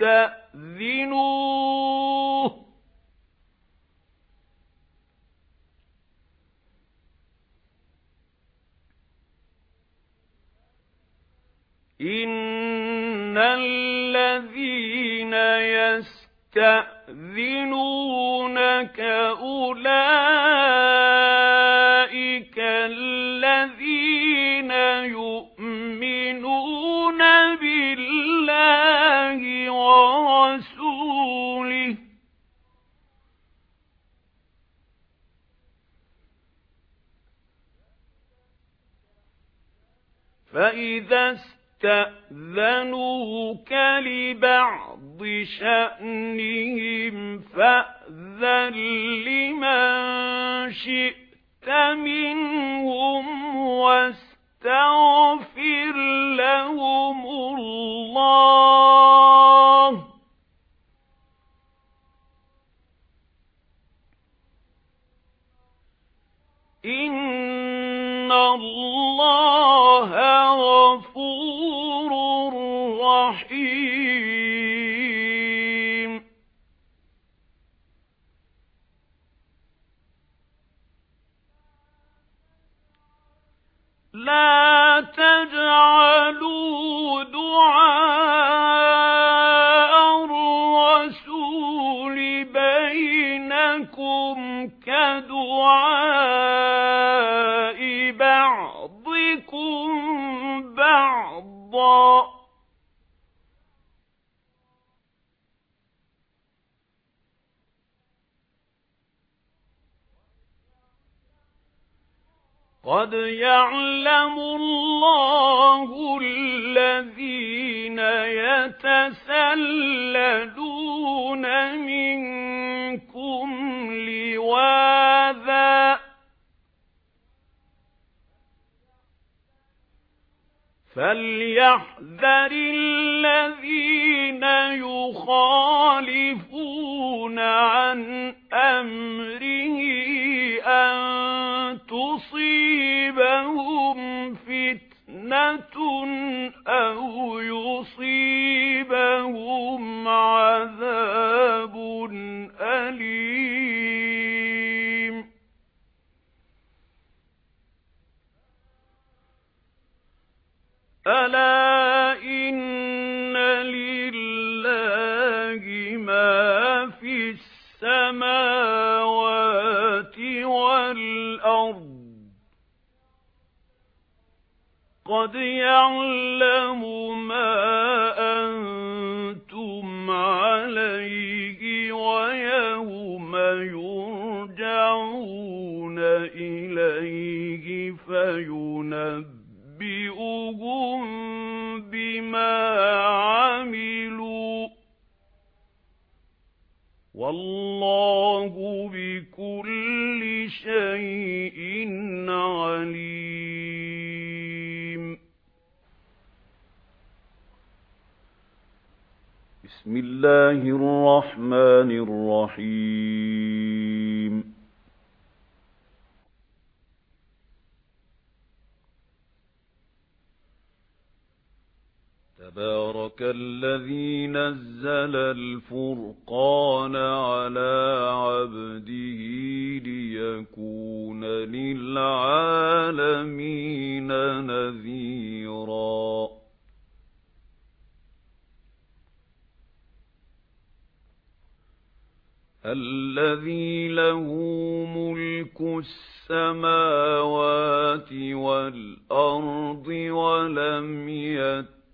يَسْتَأْذِنُوهُ إِنَّ الَّذِينَ يَسْتَأْذِنُونَكَ أُولَئِكَ الَّذِينَ يُؤْمِنُونَ فَإِذَا اسْتَأْذَنُوكَ لِبَعْضِ شَأْنِهِمْ فَأْذَنْ لِمَنْ شِئْتَ مِنْهُمْ وَاسْتَغْفِرْ لَهُمُ اللَّهَ إِنَّ اللَّهَ لَا تَجْعَلُوا دُعَاءَ الرَّسُولِ بَيْنَكُمْ كَدُعَاءِ قَدْ يَعْلَمُ اللَّهُ الَّذِينَ يَتَسَلَّلُونَ مِنكُمْ لِوَاذًا فَلْيَحْذَرِ الَّذِينَ يُخَالِفُونَ عَنْ أَمْرِهِ تُصِيبَهُمْ فِتْنَةٌ أَوْ يُصِيبَهُمْ عَذَابٌ أَلِيمٌ. أَلَا وَالْأَرْضِ قَدْ يَعْلَمُ مَا أَنْتُمْ عَلَيْهِ وَيَوْمَ يُرْجَعُونَ إِلَيْهِ فَيُنَبِّئُهُم بِمَا وَاللَّهُ بِكُلِّ شَيْءٍ عَلِيمٌ. بسم الله الرحمن الرحيم. تبارك الذي نزل الفرقان على عبده ليكون للعالمين نذيرا. الذي له ملك السماوات والأرض ولم يتبع